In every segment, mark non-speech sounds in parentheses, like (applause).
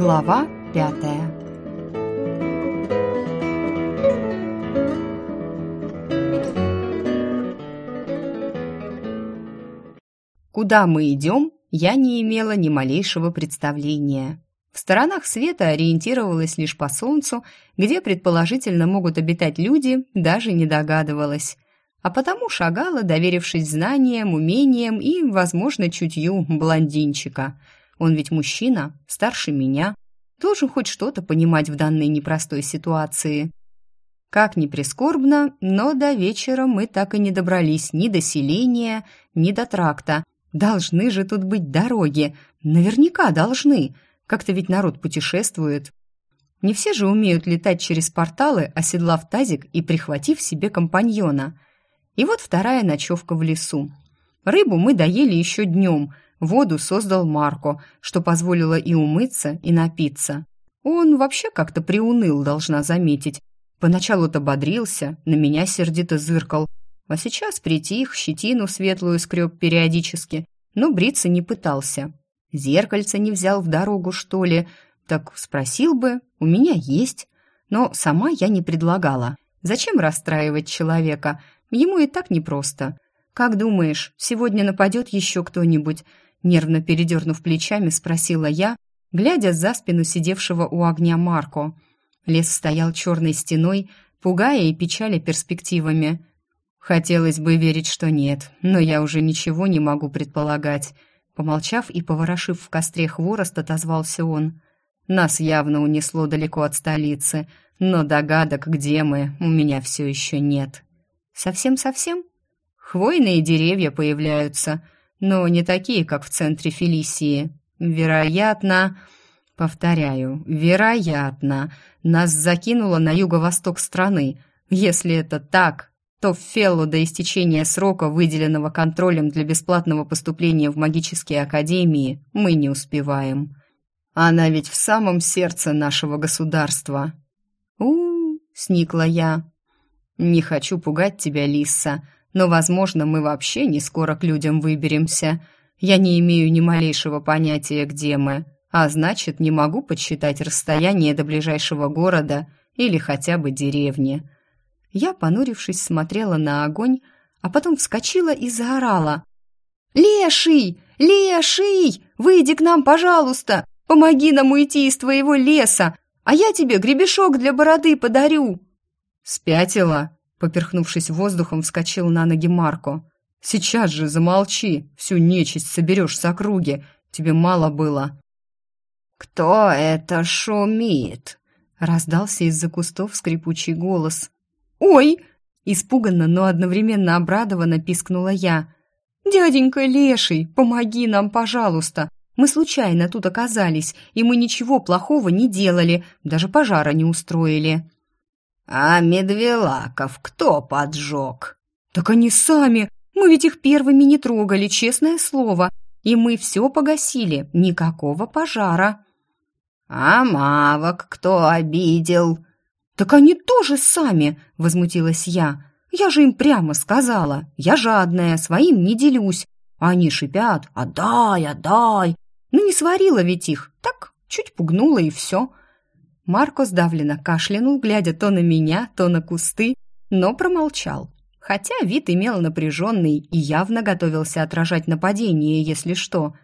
Глава пятая Куда мы идем, я не имела ни малейшего представления. В сторонах света ориентировалась лишь по солнцу, где предположительно могут обитать люди, даже не догадывалась. А потому шагала, доверившись знаниям, умениям и, возможно, чутью блондинчика. Он ведь мужчина, старше меня, должен хоть что-то понимать в данной непростой ситуации. Как ни прискорбно, но до вечера мы так и не добрались ни до селения, ни до тракта. Должны же тут быть дороги, наверняка должны – как-то ведь народ путешествует. Не все же умеют летать через порталы, оседлав тазик и прихватив себе компаньона. И вот вторая ночевка в лесу. Рыбу мы доели еще днем, воду создал Марко, что позволило и умыться, и напиться. Он вообще как-то приуныл, должна заметить. Поначалу-то бодрился, на меня сердито зыркал, а сейчас притих, щетину светлую скреб периодически, но бриться не пытался. Зеркальце не взял в дорогу, что ли? Так спросил бы, у меня есть. Но сама я не предлагала. Зачем расстраивать человека? Ему и так непросто. Как думаешь, сегодня нападет еще кто-нибудь? Нервно передернув плечами, спросила я, глядя за спину сидевшего у огня Марко. Лес стоял черной стеной, пугая и печаля перспективами. Хотелось бы верить, что нет, но я уже ничего не могу предполагать. Помолчав и поворошив в костре хворост, отозвался он. «Нас явно унесло далеко от столицы, но догадок, где мы, у меня все еще нет». «Совсем-совсем?» «Хвойные деревья появляются, но не такие, как в центре Фелисии. Вероятно...» «Повторяю, вероятно, нас закинуло на юго-восток страны. Если это так, то в Феллу до истечения срока, выделенного контролем для бесплатного поступления в магические академии, мы не успеваем. Она ведь в самом сердце нашего государства. у, сникла я. «Не хочу пугать тебя, Лисса, но, возможно, мы вообще не скоро к людям выберемся. Я не имею ни малейшего понятия, где мы, а значит, не могу подсчитать расстояние до ближайшего города или хотя бы деревни». Я, понурившись, смотрела на огонь, а потом вскочила и заорала. «Леший! Леший! Выйди к нам, пожалуйста! Помоги нам уйти из твоего леса, а я тебе гребешок для бороды подарю!» «Спятила!» Поперхнувшись воздухом, вскочил на ноги Марко. «Сейчас же замолчи, всю нечисть соберешь с округи, тебе мало было». «Кто это шумит?» Раздался из-за кустов скрипучий голос. «Ой!» – испуганно, но одновременно обрадованно пискнула я. «Дяденька Леший, помоги нам, пожалуйста! Мы случайно тут оказались, и мы ничего плохого не делали, даже пожара не устроили». «А медвелаков кто поджег?» «Так они сами! Мы ведь их первыми не трогали, честное слово, и мы все погасили, никакого пожара». «А мавок кто обидел?» «Так они тоже сами!» — возмутилась я. «Я же им прямо сказала. Я жадная, своим не делюсь. Они шипят «Отдай, отдай!» Ну не сварила ведь их, так чуть пугнула и все. Марко сдавленно кашлянул, глядя то на меня, то на кусты, но промолчал. Хотя вид имел напряженный и явно готовился отражать нападение, если что.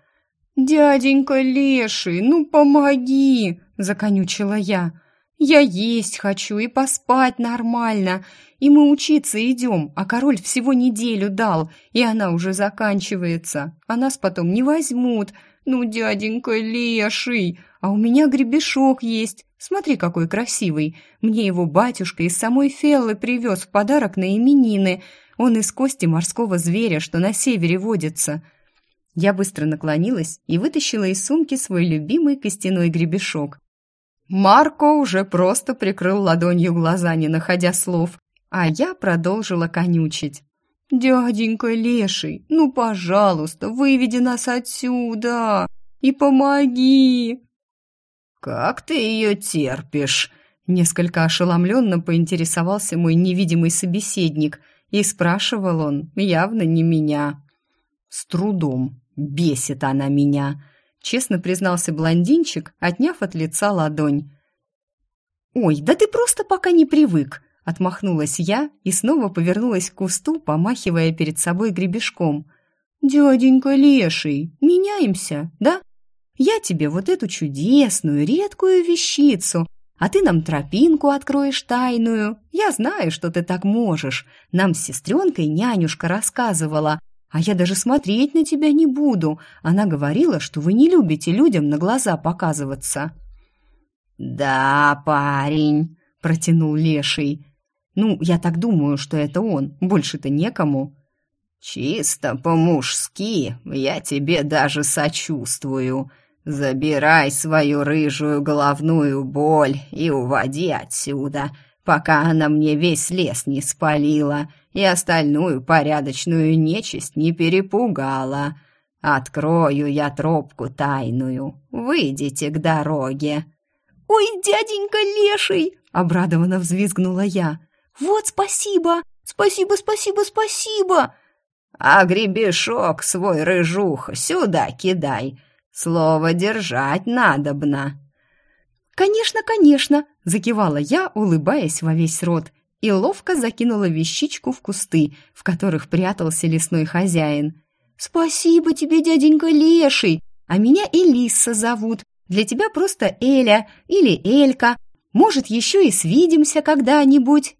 «Дяденька Леший, ну помоги!» — законючила я. Я есть хочу и поспать нормально. И мы учиться идем, а король всего неделю дал, и она уже заканчивается. А нас потом не возьмут. Ну, дяденька леший, а у меня гребешок есть. Смотри, какой красивый. Мне его батюшка из самой Феллы привез в подарок на именины. Он из кости морского зверя, что на севере водится. Я быстро наклонилась и вытащила из сумки свой любимый костяной гребешок. Марко уже просто прикрыл ладонью глаза, не находя слов, а я продолжила конючить. «Дяденька Леший, ну, пожалуйста, выведи нас отсюда и помоги!» «Как ты ее терпишь?» Несколько ошеломленно поинтересовался мой невидимый собеседник, и спрашивал он явно не меня. «С трудом. Бесит она меня. честно признался блондинчик, отняв от лица ладонь. «Ой, да ты просто пока не привык!» Отмахнулась я и снова повернулась к кусту, помахивая перед собой гребешком. «Дяденька Леший, меняемся, да? Я тебе вот эту чудесную, редкую вещицу, а ты нам тропинку откроешь тайную. Я знаю, что ты так можешь. Нам с сестренкой нянюшка рассказывала, а я даже смотреть на тебя не буду. Она говорила, что вы не любите людям на глаза показываться». «Да, парень», — протянул Леший. «Ну, я так думаю, что это он. Больше-то некому». «Чисто по-мужски, я тебе даже сочувствую. Забирай свою рыжую головную боль и уводи отсюда, пока она мне весь лес не спалила и остальную порядочную нечисть не перепугала. Открою я тропку тайную, выйдите к дороге». «Ой, дяденька леший!» — обрадованно взвизгнула я. «Вот спасибо! Спасибо, спасибо, спасибо!» «А гребешок свой рыжух сюда кидай, слово держать надобно». «Конечно, конечно!» — закивала я, улыбаясь во весь рот, и ловко закинула вещичку в кусты, в которых прятался лесной хозяин. «Спасибо тебе, дяденька Леший! А меня Элиса зовут. Для тебя просто Эля или Элька. Может, еще и свидимся когда-нибудь».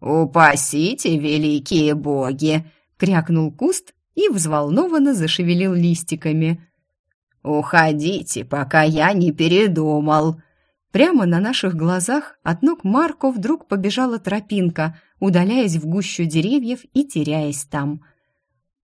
«Упасите, великие боги!» — крякнул куст и взволнованно зашевелил листиками. «Уходите, пока я не передумал!» Прямо на наших глазах от ног Марко вдруг побежала тропинка, удаляясь в гущу деревьев и теряясь там.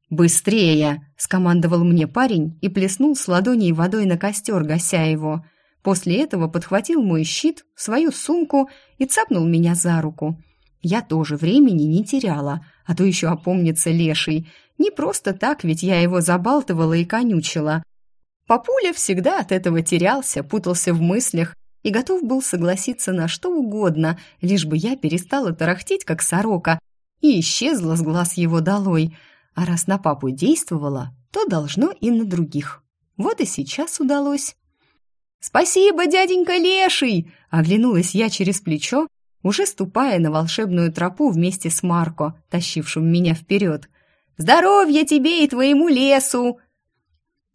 «Быстрее!» — скомандовал мне парень и плеснул с ладоней водой на костер, гася его. После этого подхватил мой щит, свою сумку и цапнул меня за руку — я тоже времени не теряла, а то еще опомнится леший. Не просто так, ведь я его забалтывала и конючила. Папуля всегда от этого терялся, путался в мыслях и готов был согласиться на что угодно, лишь бы я перестала тарахтеть, как сорока, и исчезла с глаз его долой. А раз на папу действовала, то должно и на других. Вот и сейчас удалось. «Спасибо, дяденька Леший!» — оглянулась я через плечо уже ступая на волшебную тропу вместе с Марко, тащившим меня вперед. «Здоровья тебе и твоему лесу!»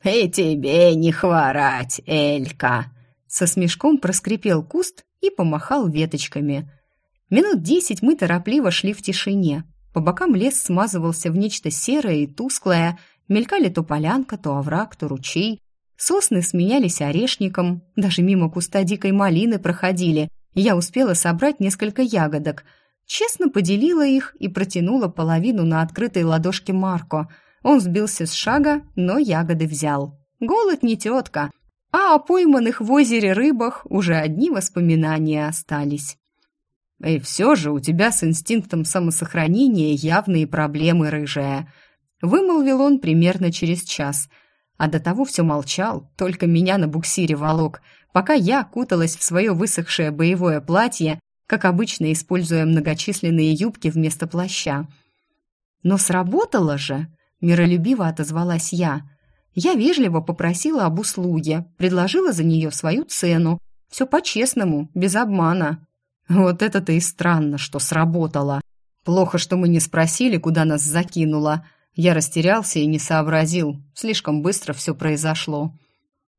«И тебе не хворать, Элька!» Со смешком проскрипел куст и помахал веточками. Минут десять мы торопливо шли в тишине. По бокам лес смазывался в нечто серое и тусклое, мелькали то полянка, то овраг, то ручей. Сосны сменялись орешником, даже мимо куста дикой малины проходили, я успела собрать несколько ягодок. Честно поделила их и протянула половину на открытой ладошке Марко. Он сбился с шага, но ягоды взял. Голод не тетка, а о пойманных в озере рыбах уже одни воспоминания остались. «И все же у тебя с инстинктом самосохранения явные проблемы, рыжая», вымолвил он примерно через час, а до того все молчал, только меня на буксире волок – пока я куталась в свое высохшее боевое платье, как обычно используя многочисленные юбки вместо плаща. «Но сработало же!» – миролюбиво отозвалась я. Я вежливо попросила об услуге, предложила за нее свою цену. Все по-честному, без обмана. Вот это-то и странно, что сработало. Плохо, что мы не спросили, куда нас закинуло. Я растерялся и не сообразил. Слишком быстро все произошло.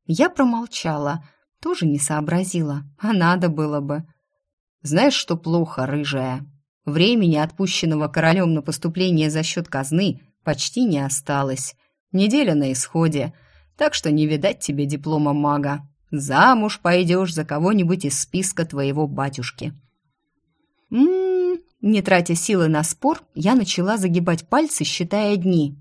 Я промолчала – тоже не сообразила, а надо было бы. Знаешь, что плохо, рыжая? Времени, отпущенного королем на поступление за счет казны, почти не осталось. Неделя на исходе, так что не видать тебе диплома мага. Замуж пойдешь за кого-нибудь из списка твоего батюшки. М-м, не тратя силы на спор, я начала загибать пальцы, считая дни.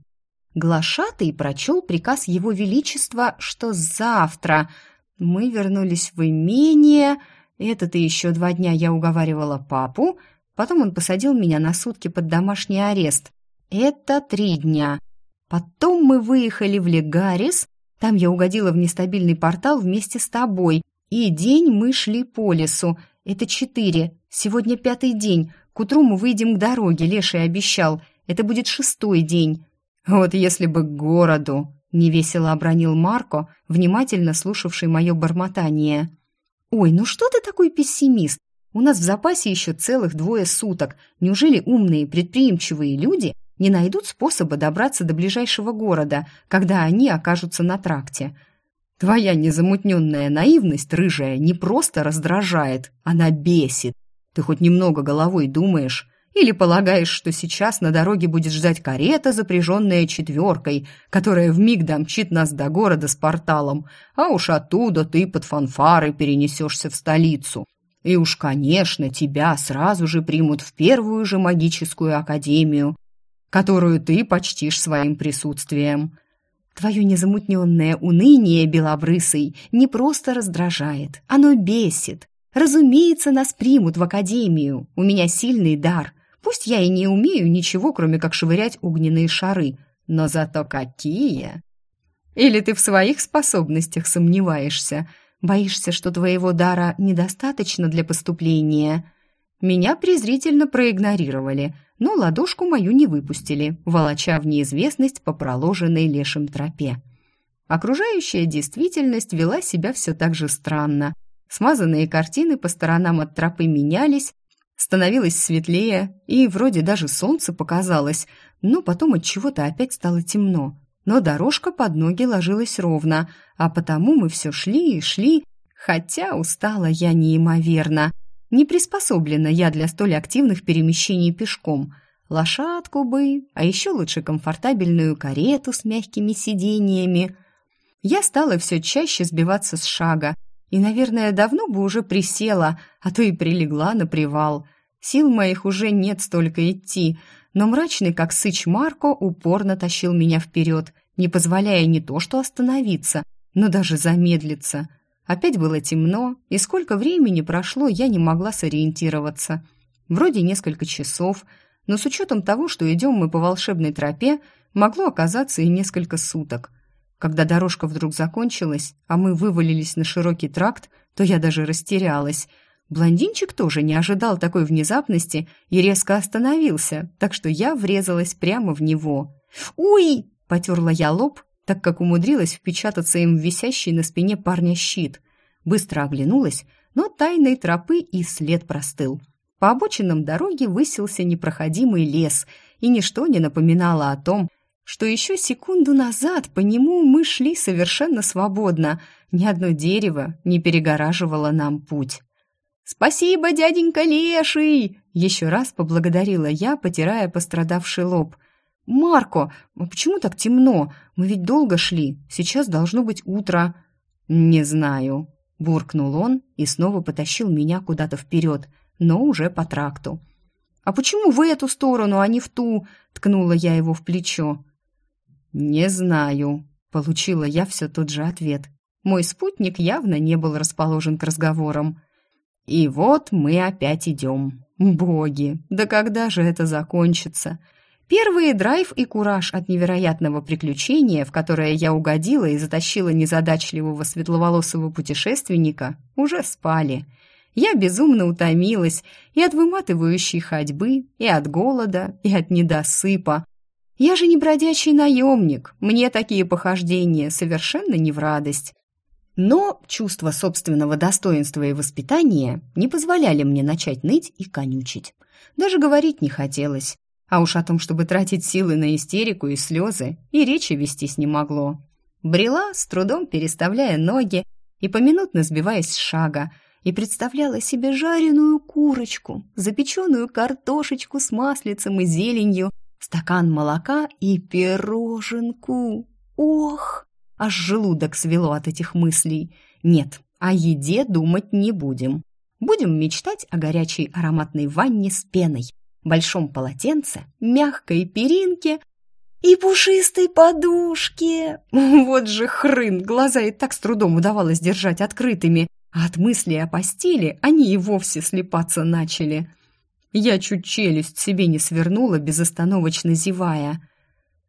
Глашатый прочел приказ Его Величества, что завтра – мы вернулись в имение. Это-то еще два дня я уговаривала папу. Потом он посадил меня на сутки под домашний арест. Это три дня. Потом мы выехали в Легарис. Там я угодила в нестабильный портал вместе с тобой. И день мы шли по лесу. Это четыре. Сегодня пятый день. К утру мы выйдем к дороге, Леший обещал. Это будет шестой день. Вот если бы к городу. невесело обронил Марко, внимательно слушавший мое бормотание. «Ой, ну что ты такой пессимист? У нас в запасе еще целых двое суток. Неужели умные, предприимчивые люди не найдут способа добраться до ближайшего города, когда они окажутся на тракте? Твоя незамутненная наивность, рыжая, не просто раздражает, она бесит. Ты хоть немного головой думаешь? Или полагаешь, что сейчас на дороге будет ждать карета, запряженная четверкой, которая вмиг домчит нас до города с порталом, а уж оттуда ты под фанфары перенесешься в столицу? И уж, конечно, тебя сразу же примут в первую же магическую академию, которую ты почтишь своим присутствием. Твое незамутненное уныние, белобрысый, не просто раздражает, оно бесит. Разумеется, нас примут в академию. У меня сильный дар. Пусть я и не умею ничего, кроме как швырять огненные шары, но зато какие! Или ты в своих способностях сомневаешься? Боишься, что твоего дара недостаточно для поступления?» Меня презрительно проигнорировали, но ладошку мою не выпустили, волоча в неизвестность по проложенной лешим тропе. Окружающая действительность вела себя все так же странно. Смазанные картины по сторонам от тропы менялись, становилось светлее, и вроде даже солнце показалось, но потом от чего-то опять стало темно но дорожка под ноги ложилась ровно, а потому мы все шли и шли, хотя устала я неимоверно. Не приспособлена я для столь активных перемещений пешком. Лошадку бы, а еще лучше комфортабельную карету с мягкими сиденьями. Я стала все чаще сбиваться с шага, и, наверное, давно бы уже присела, а то и прилегла на привал. Сил моих уже нет столько идти, но мрачный, как сыч Марко, упорно тащил меня вперед, не позволяя не то что остановиться, но даже замедлиться. Опять было темно, и сколько времени прошло, я не могла сориентироваться. Вроде несколько часов, но с учетом того, что идем мы по волшебной тропе, могло оказаться и несколько суток. Когда дорожка вдруг закончилась, а мы вывалились на широкий тракт, то я даже растерялась – Блондинчик тоже не ожидал такой внезапности и резко остановился, так что я врезалась прямо в него. «Уй!» – потерла я лоб, так как умудрилась впечататься им в висящий на спине парня щит. Быстро оглянулась, но тайной тропы и след простыл. По обочинам дороги высился непроходимый лес, и ничто не напоминало о том, что еще секунду назад по нему мы шли совершенно свободно, ни одно дерево не перегораживало нам путь. «Спасибо, дяденька Леший!» Еще раз поблагодарила я, потирая пострадавший лоб. «Марко, а почему так темно? Мы ведь долго шли. Сейчас должно быть утро». «Не знаю», — буркнул он и снова потащил меня куда-то вперед, но уже по тракту. «А почему в эту сторону, а не в ту?» — ткнула я его в плечо. «Не знаю», — получила я все тот же ответ. Мой спутник явно не был расположен к разговорам. И вот мы опять идем. Боги, да когда же это закончится? Первые драйв и кураж от невероятного приключения, в которое я угодила и затащила незадачливого светловолосого путешественника, уже спали. Я безумно утомилась и от выматывающей ходьбы, и от голода, и от недосыпа. Я же не бродячий наемник, мне такие похождения совершенно не в радость. Но чувство собственного достоинства и воспитания не позволяли мне начать ныть и конючить. Даже говорить не хотелось. А уж о том, чтобы тратить силы на истерику и слезы, и речи вестись не могло. Брела, с трудом переставляя ноги и поминутно сбиваясь с шага, и представляла себе жареную курочку, запеченную картошечку с маслицем и зеленью, стакан молока и пироженку. Ох! Аж желудок свело от этих мыслей. Нет, о еде думать не будем. Будем мечтать о горячей ароматной ванне с пеной, большом полотенце, мягкой перинке и пушистой подушке. (laughs) Вот же хрын, глаза и так с трудом удавалось держать открытыми, а от мысли о постели они и вовсе слепаться начали. Я чуть челюсть себе не свернула, безостановочно зевая.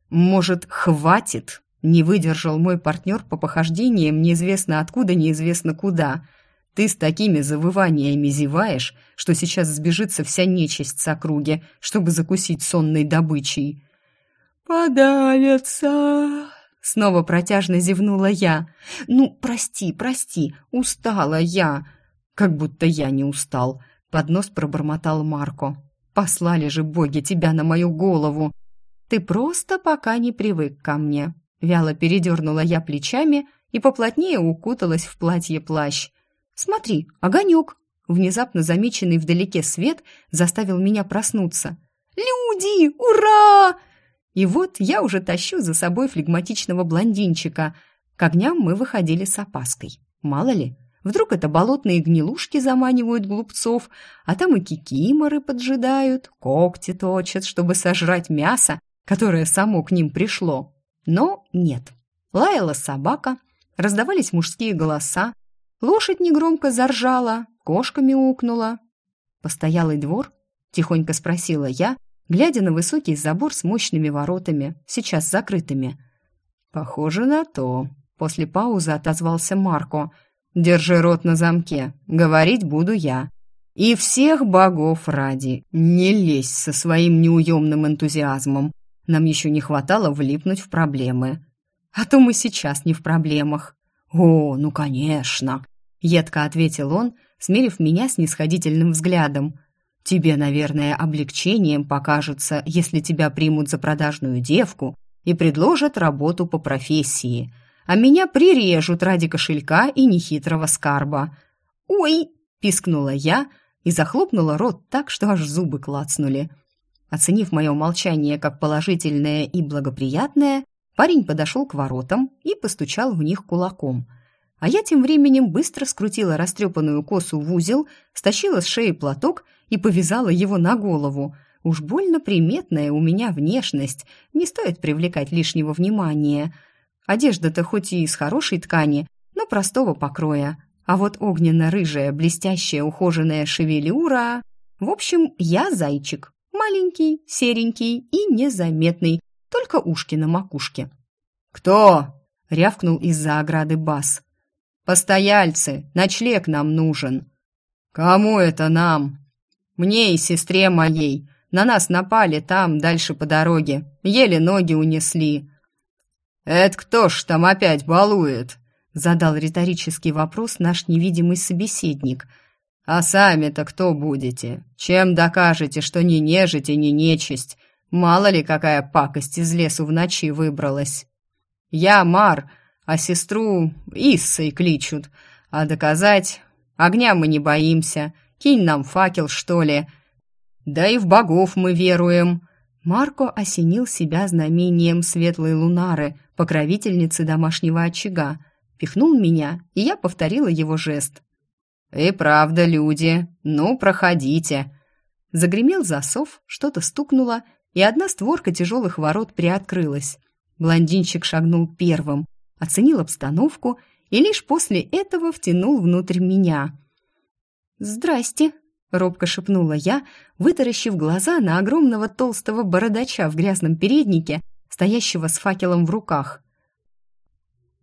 «Может, хватит?» Не выдержал мой партнер по похождениям неизвестно откуда, неизвестно куда. Ты с такими завываниями зеваешь, что сейчас сбежится вся нечисть с округи, чтобы закусить сонной добычей. «Подавятся!» Снова протяжно зевнула я. «Ну, прости, прости, устала я!» «Как будто я не устал», — под нос пробормотал Марко. «Послали же боги тебя на мою голову!» «Ты просто пока не привык ко мне», — вяло передернула я плечами и поплотнее укуталась в платье-плащ. «Смотри, огонек!» Внезапно замеченный вдалеке свет заставил меня проснуться. «Люди! Ура!» И вот я уже тащу за собой флегматичного блондинчика. К огням мы выходили с опаской. Мало ли, вдруг это болотные гнилушки заманивают глупцов, а там и кикиморы поджидают, когти точат, чтобы сожрать мясо, которое само к ним пришло. Но нет. Лаяла собака, раздавались мужские голоса, лошадь негромко заржала, кошка мяукнула. Постоялый двор? Тихонько спросила я, глядя на высокий забор с мощными воротами, сейчас закрытыми. «Похоже на то», — после паузы отозвался Марко. «Держи рот на замке, говорить буду я. И всех богов ради, не лезь со своим неуемным энтузиазмом. Нам еще не хватало влипнуть в проблемы. А то мы сейчас не в проблемах». «О, ну конечно», — едко ответил он, смерив меня снисходительным взглядом. Тебе, наверное, облегчением покажется, если тебя примут за продажную девку и предложат работу по профессии, а меня прирежут ради кошелька и нехитрого скарба. «Ой!» – пискнула я и захлопнула рот так, что аж зубы клацнули. Оценив мое молчание как положительное и благоприятное, парень подошел к воротам и постучал в них кулаком – а я тем временем быстро скрутила растрепанную косу в узел, стащила с шеи платок и повязала его на голову. Уж больно приметная у меня внешность, не стоит привлекать лишнего внимания. Одежда-то хоть и из хорошей ткани, но простого покроя. А вот огненно-рыжая, блестящая, ухоженная шевелюра... В общем, я зайчик. Маленький, серенький и незаметный, только ушки на макушке. «Кто?» — рявкнул из-за ограды бас. «Постояльцы, ночлег нам нужен». «Кому это нам?» Мне и сестре моей. На нас напали там, дальше по дороге. Еле ноги унесли». «Это кто ж там опять балует?» Задал риторический вопрос наш невидимый собеседник. «А сами-то кто будете? Чем докажете, что не нежить и не нечисть? Мало ли, какая пакость из лесу в ночи выбралась. Я Мар, а сестру Иссой кличут. А доказать... Огня мы не боимся. Кинь нам факел, что ли. Да и в богов мы веруем». Марко осенил себя знамением светлой лунары, покровительницы домашнего очага, пихнул меня, и я повторила его жест. «И правда, люди, ну, проходите!» Загремел засов, что-то стукнуло, и одна створка тяжелых ворот приоткрылась. Блондинчик шагнул первым, оценил обстановку и лишь после этого втянул внутрь меня. «Здрасте», — робко шепнула я, вытаращив глаза на огромного толстого бородача в грязном переднике, стоящего с факелом в руках.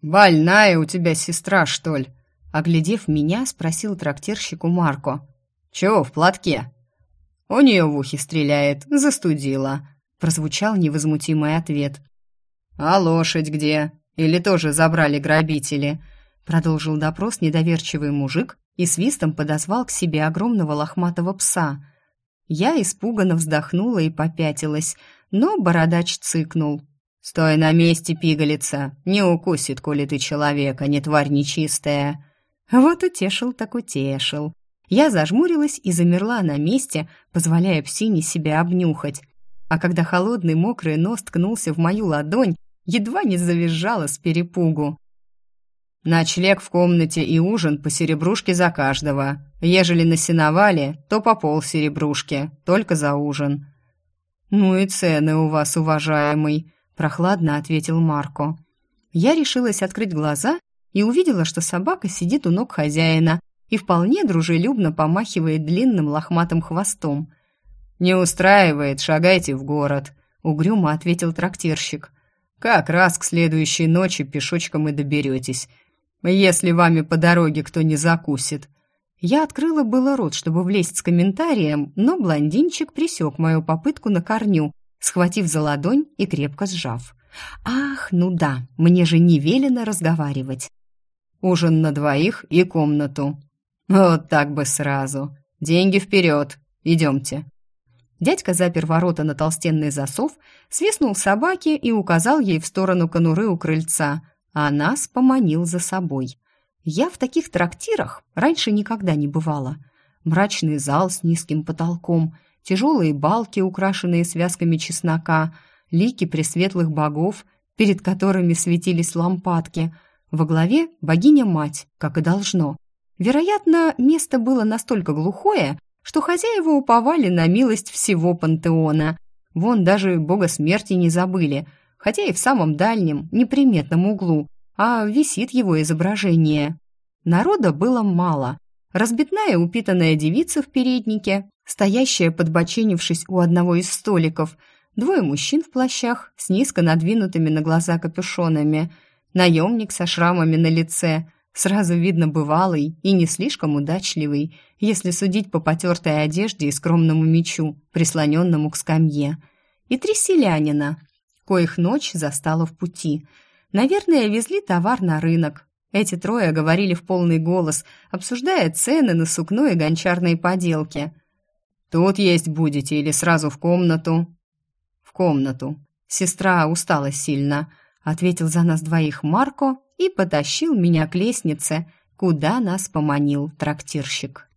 «Больная у тебя сестра, что ли?» Оглядев меня, спросил трактирщику Марко. «Чего в платке?» «У нее в ухе стреляет, застудила», — прозвучал невозмутимый ответ. «А лошадь где? Или тоже забрали грабители?» Продолжил допрос недоверчивый мужик, и свистом подозвал к себе огромного лохматого пса. Я испуганно вздохнула и попятилась, но бородач цыкнул. «Стой на месте, пигалица! Не укусит, коли ты человек, а не тварь нечистая!» Вот утешил так утешил. Я зажмурилась и замерла на месте, позволяя псине себя обнюхать. А когда холодный мокрый нос ткнулся в мою ладонь, едва не завизжала с перепугу. Ночлег в комнате и ужин по серебрушке за каждого. Ежели на сеновале, то по пол серебрушки, только за ужин». «Ну и цены у вас, уважаемый», – прохладно ответил Марко. Я решилась открыть глаза и увидела, что собака сидит у ног хозяина и вполне дружелюбно помахивает длинным лохматым хвостом. «Не устраивает, шагайте в город», — угрюмо ответил трактирщик. «Как раз к следующей ночи пешочком и доберетесь если вами по дороге кто не закусит». Я открыла было рот, чтобы влезть с комментарием, но блондинчик присек мою попытку на корню, схватив за ладонь и крепко сжав. Ах, ну да, мне же не велено разговаривать. Ужин на двоих и комнату. Вот так бы сразу. Деньги вперед. Идемте. Дядька запер ворота на толстенный засов, свистнул собаке и указал ей в сторону конуры у крыльца, а нас поманил за собой. Я в таких трактирах раньше никогда не бывала. Мрачный зал с низким потолком, тяжелые балки, украшенные связками чеснока, лики пресветлых богов, перед которыми светились лампадки. Во главе богиня-мать, как и должно. Вероятно, место было настолько глухое, что хозяева уповали на милость всего пантеона. Вон даже бога смерти не забыли, хотя и в самом дальнем, неприметном углу, а висит его изображение. Народа было мало. Разбитная упитанная девица в переднике, стоящая, подбоченившись у одного из столиков, двое мужчин в плащах с низко надвинутыми на глаза капюшонами, наемник со шрамами на лице, сразу видно бывалый и не слишком удачливый, если судить по потертой одежде и скромному мечу, прислоненному к скамье, и три селянина, коих ночь застала в пути – Наверное, везли товар на рынок. Эти трое говорили в полный голос, обсуждая цены на сукно и гончарные поделки. «Тут есть будете или сразу в комнату?» «В комнату. Сестра устала сильно», — ответил за нас двоих Марко и потащил меня к лестнице, куда нас поманил трактирщик.